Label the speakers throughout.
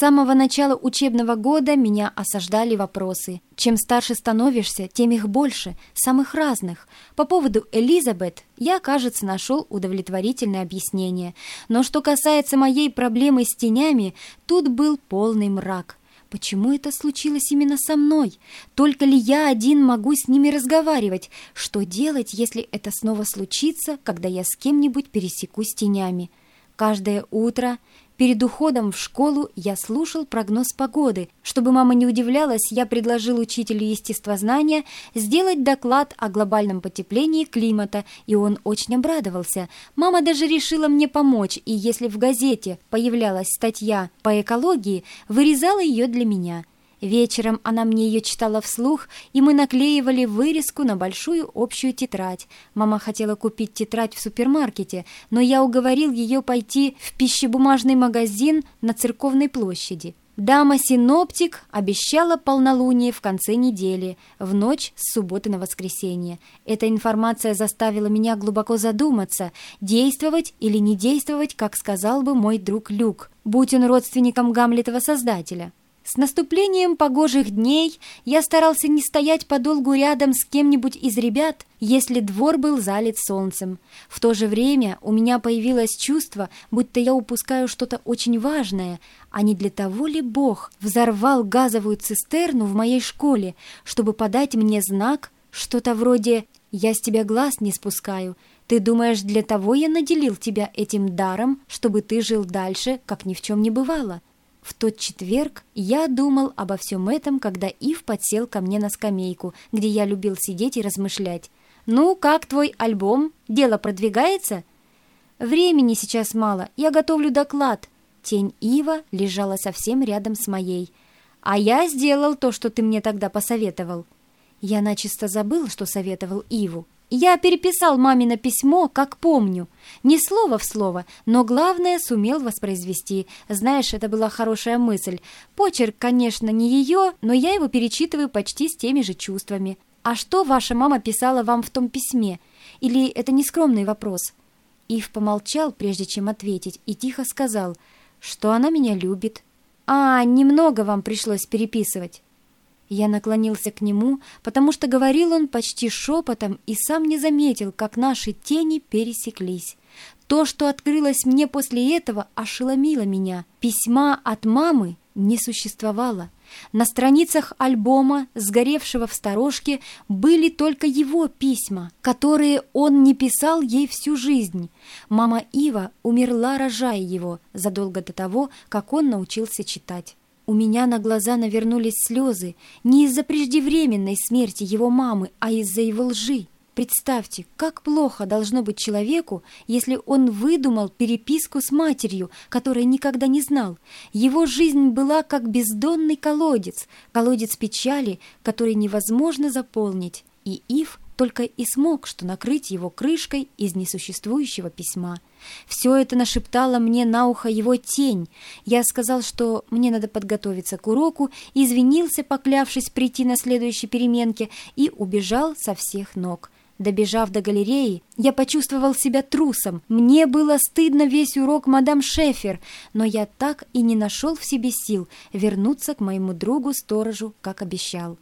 Speaker 1: самого начала учебного года меня осаждали вопросы. Чем старше становишься, тем их больше, самых разных. По поводу Элизабет я, кажется, нашел удовлетворительное объяснение. Но что касается моей проблемы с тенями, тут был полный мрак. Почему это случилось именно со мной? Только ли я один могу с ними разговаривать? Что делать, если это снова случится, когда я с кем-нибудь пересекусь тенями? Каждое утро Перед уходом в школу я слушал прогноз погоды. Чтобы мама не удивлялась, я предложил учителю естествознания сделать доклад о глобальном потеплении климата, и он очень обрадовался. Мама даже решила мне помочь, и если в газете появлялась статья по экологии, вырезала ее для меня. Вечером она мне ее читала вслух, и мы наклеивали вырезку на большую общую тетрадь. Мама хотела купить тетрадь в супермаркете, но я уговорил ее пойти в пищебумажный магазин на Церковной площади. Дама-синоптик обещала полнолуние в конце недели, в ночь с субботы на воскресенье. Эта информация заставила меня глубоко задуматься, действовать или не действовать, как сказал бы мой друг Люк, будь он родственником Гамлетова создателя. С наступлением погожих дней я старался не стоять подолгу рядом с кем-нибудь из ребят, если двор был залит солнцем. В то же время у меня появилось чувство, будто я упускаю что-то очень важное, а не для того ли Бог взорвал газовую цистерну в моей школе, чтобы подать мне знак, что-то вроде «я с тебя глаз не спускаю», ты думаешь, для того я наделил тебя этим даром, чтобы ты жил дальше, как ни в чем не бывало?» В тот четверг я думал обо всем этом, когда Ив подсел ко мне на скамейку, где я любил сидеть и размышлять. «Ну, как твой альбом? Дело продвигается?» «Времени сейчас мало, я готовлю доклад». Тень Ива лежала совсем рядом с моей. «А я сделал то, что ты мне тогда посоветовал». Я начисто забыл, что советовал Иву. Я переписал мамино письмо, как помню. Не слово в слово, но главное сумел воспроизвести. Знаешь, это была хорошая мысль. Почерк, конечно, не ее, но я его перечитываю почти с теми же чувствами. А что ваша мама писала вам в том письме? Или это нескромный вопрос?» Ив помолчал, прежде чем ответить, и тихо сказал, что она меня любит. «А, немного вам пришлось переписывать». Я наклонился к нему, потому что говорил он почти шепотом и сам не заметил, как наши тени пересеклись. То, что открылось мне после этого, ошеломило меня. Письма от мамы не существовало. На страницах альбома, сгоревшего в сторожке, были только его письма, которые он не писал ей всю жизнь. Мама Ива умерла, рожая его, задолго до того, как он научился читать. У меня на глаза навернулись слезы не из-за преждевременной смерти его мамы, а из-за его лжи. Представьте, как плохо должно быть человеку, если он выдумал переписку с матерью, которой никогда не знал. Его жизнь была как бездонный колодец, колодец печали, который невозможно заполнить. И Ив только и смог, что накрыть его крышкой из несуществующего письма. Все это нашептала мне на ухо его тень. Я сказал, что мне надо подготовиться к уроку, извинился, поклявшись прийти на следующей переменке, и убежал со всех ног. Добежав до галереи, я почувствовал себя трусом. Мне было стыдно весь урок мадам Шефер, но я так и не нашел в себе сил вернуться к моему другу-сторожу, как обещал.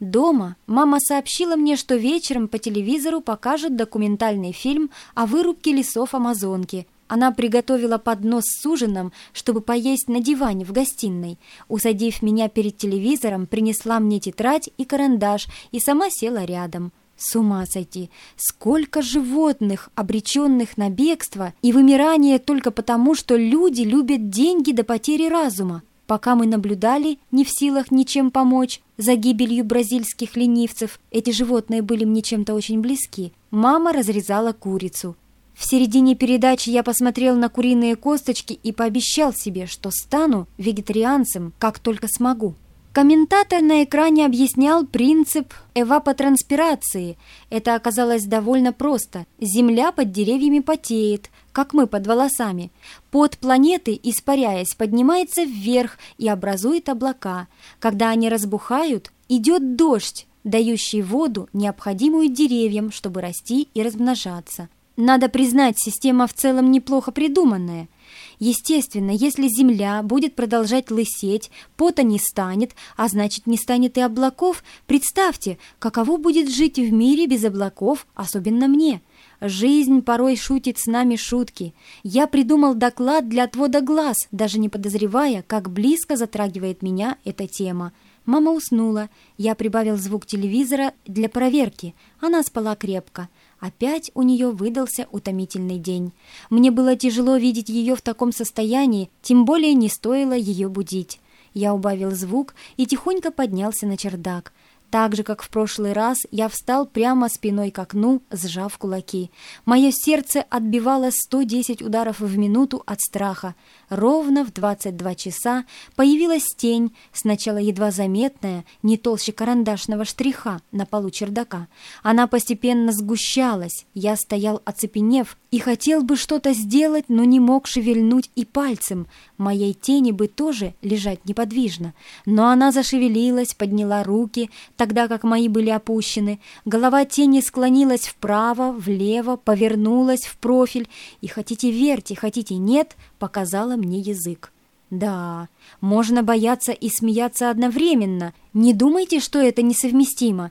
Speaker 1: Дома мама сообщила мне, что вечером по телевизору покажут документальный фильм о вырубке лесов Амазонки. Она приготовила поднос с ужином, чтобы поесть на диване в гостиной. Усадив меня перед телевизором, принесла мне тетрадь и карандаш и сама села рядом. С ума сойти! Сколько животных, обреченных на бегство и вымирание только потому, что люди любят деньги до потери разума. Пока мы наблюдали, не в силах ничем помочь, за гибелью бразильских ленивцев, эти животные были мне чем-то очень близки, мама разрезала курицу. В середине передачи я посмотрел на куриные косточки и пообещал себе, что стану вегетарианцем, как только смогу. Комментатор на экране объяснял принцип эвапотранспирации. Это оказалось довольно просто. Земля под деревьями потеет, как мы под волосами. Под планеты, испаряясь, поднимается вверх и образует облака. Когда они разбухают, идет дождь, дающий воду, необходимую деревьям, чтобы расти и размножаться. Надо признать, система в целом неплохо придуманная – Естественно, если Земля будет продолжать лысеть, пота не станет, а значит не станет и облаков, представьте, каково будет жить в мире без облаков, особенно мне. Жизнь порой шутит с нами шутки. Я придумал доклад для отвода глаз, даже не подозревая, как близко затрагивает меня эта тема. Мама уснула. Я прибавил звук телевизора для проверки. Она спала крепко. Опять у нее выдался утомительный день. Мне было тяжело видеть ее в таком состоянии, тем более не стоило ее будить. Я убавил звук и тихонько поднялся на чердак. Так же, как в прошлый раз, я встал прямо спиной к окну, сжав кулаки. Мое сердце отбивало 110 ударов в минуту от страха. Ровно в 22 часа появилась тень, сначала едва заметная, не толще карандашного штриха на полу чердака. Она постепенно сгущалась. Я стоял оцепенев и хотел бы что-то сделать, но не мог шевельнуть и пальцем. Моей тени бы тоже лежать неподвижно. Но она зашевелилась, подняла руки, тогда как мои были опущены. Голова тени склонилась вправо, влево, повернулась в профиль, и хотите верьте, хотите нет, показала мне язык. Да, можно бояться и смеяться одновременно. Не думайте, что это несовместимо.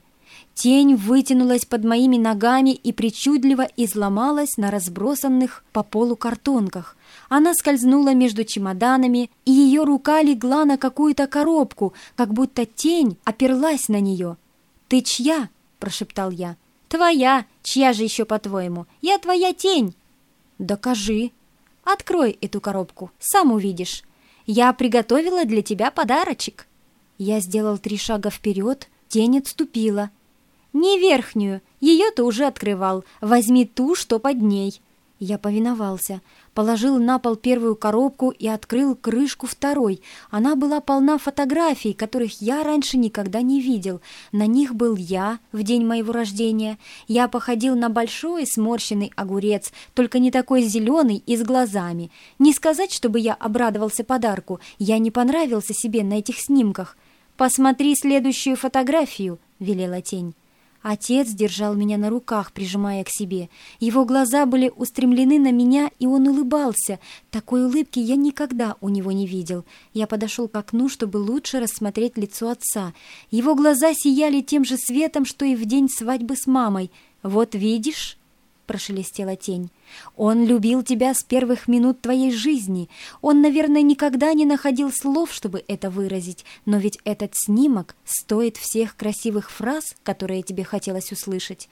Speaker 1: Тень вытянулась под моими ногами и причудливо изломалась на разбросанных по полу картонках. Она скользнула между чемоданами, и ее рука легла на какую-то коробку, как будто тень оперлась на нее. «Ты чья?» – прошептал я. «Твоя! Чья же еще, по-твоему? Я твоя тень!» «Докажи!» «Открой эту коробку, сам увидишь. Я приготовила для тебя подарочек». Я сделал три шага вперед, тень отступила – «Не верхнюю, ее ты уже открывал. Возьми ту, что под ней». Я повиновался, положил на пол первую коробку и открыл крышку второй. Она была полна фотографий, которых я раньше никогда не видел. На них был я в день моего рождения. Я походил на большой сморщенный огурец, только не такой зеленый и с глазами. Не сказать, чтобы я обрадовался подарку, я не понравился себе на этих снимках. «Посмотри следующую фотографию», — велела тень. Отец держал меня на руках, прижимая к себе. Его глаза были устремлены на меня, и он улыбался. Такой улыбки я никогда у него не видел. Я подошел к окну, чтобы лучше рассмотреть лицо отца. Его глаза сияли тем же светом, что и в день свадьбы с мамой. «Вот видишь?» Прошелестела тень. «Он любил тебя с первых минут твоей жизни. Он, наверное, никогда не находил слов, чтобы это выразить, но ведь этот снимок стоит всех красивых фраз, которые тебе хотелось услышать».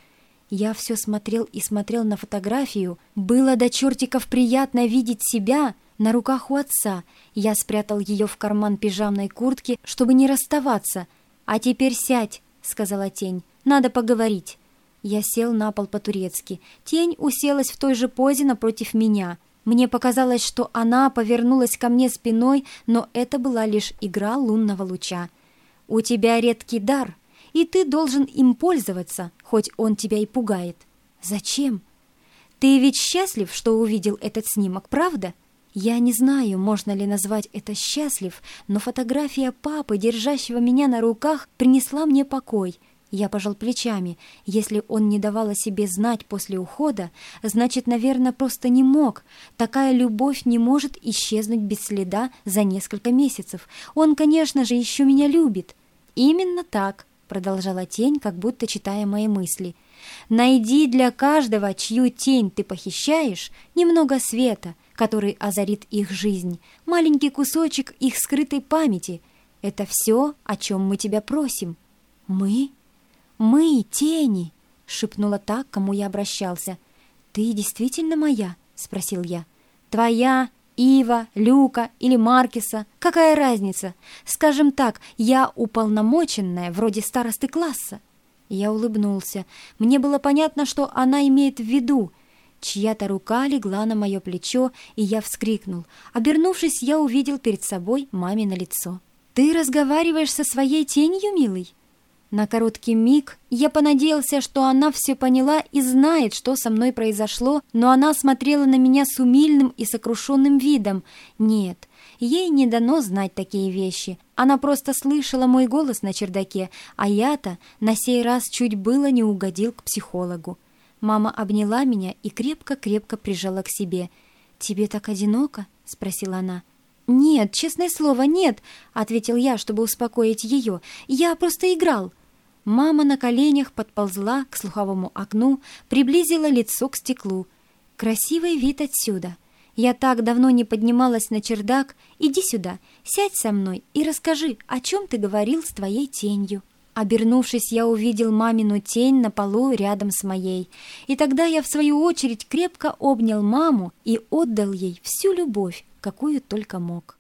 Speaker 1: Я все смотрел и смотрел на фотографию. Было до чертиков приятно видеть себя на руках у отца. Я спрятал ее в карман пижамной куртки, чтобы не расставаться. «А теперь сядь», — сказала тень, — «надо поговорить». Я сел на пол по-турецки. Тень уселась в той же позе напротив меня. Мне показалось, что она повернулась ко мне спиной, но это была лишь игра лунного луча. «У тебя редкий дар, и ты должен им пользоваться, хоть он тебя и пугает». «Зачем?» «Ты ведь счастлив, что увидел этот снимок, правда?» Я не знаю, можно ли назвать это счастлив, но фотография папы, держащего меня на руках, принесла мне покой. Я пожал плечами. Если он не давал о себе знать после ухода, значит, наверное, просто не мог. Такая любовь не может исчезнуть без следа за несколько месяцев. Он, конечно же, еще меня любит. Именно так, продолжала тень, как будто читая мои мысли. Найди для каждого, чью тень ты похищаешь, немного света, который озарит их жизнь, маленький кусочек их скрытой памяти. Это все, о чем мы тебя просим. Мы? «Мы — тени!» — шепнула так, кому я обращался. «Ты действительно моя?» — спросил я. «Твоя, Ива, Люка или Маркиса. Какая разница? Скажем так, я уполномоченная, вроде старосты класса». Я улыбнулся. Мне было понятно, что она имеет в виду. Чья-то рука легла на мое плечо, и я вскрикнул. Обернувшись, я увидел перед собой мамино лицо. «Ты разговариваешь со своей тенью, милый?» На короткий миг я понадеялся, что она все поняла и знает, что со мной произошло, но она смотрела на меня с умильным и сокрушенным видом. Нет, ей не дано знать такие вещи. Она просто слышала мой голос на чердаке, а я-то на сей раз чуть было не угодил к психологу. Мама обняла меня и крепко-крепко прижала к себе. «Тебе так одиноко?» — спросила она. «Нет, честное слово, нет», — ответил я, чтобы успокоить ее. «Я просто играл». Мама на коленях подползла к слуховому окну, приблизила лицо к стеклу. «Красивый вид отсюда. Я так давно не поднималась на чердак. Иди сюда, сядь со мной и расскажи, о чем ты говорил с твоей тенью». Обернувшись, я увидел мамину тень на полу рядом с моей. И тогда я, в свою очередь, крепко обнял маму и отдал ей всю любовь, какую только мог.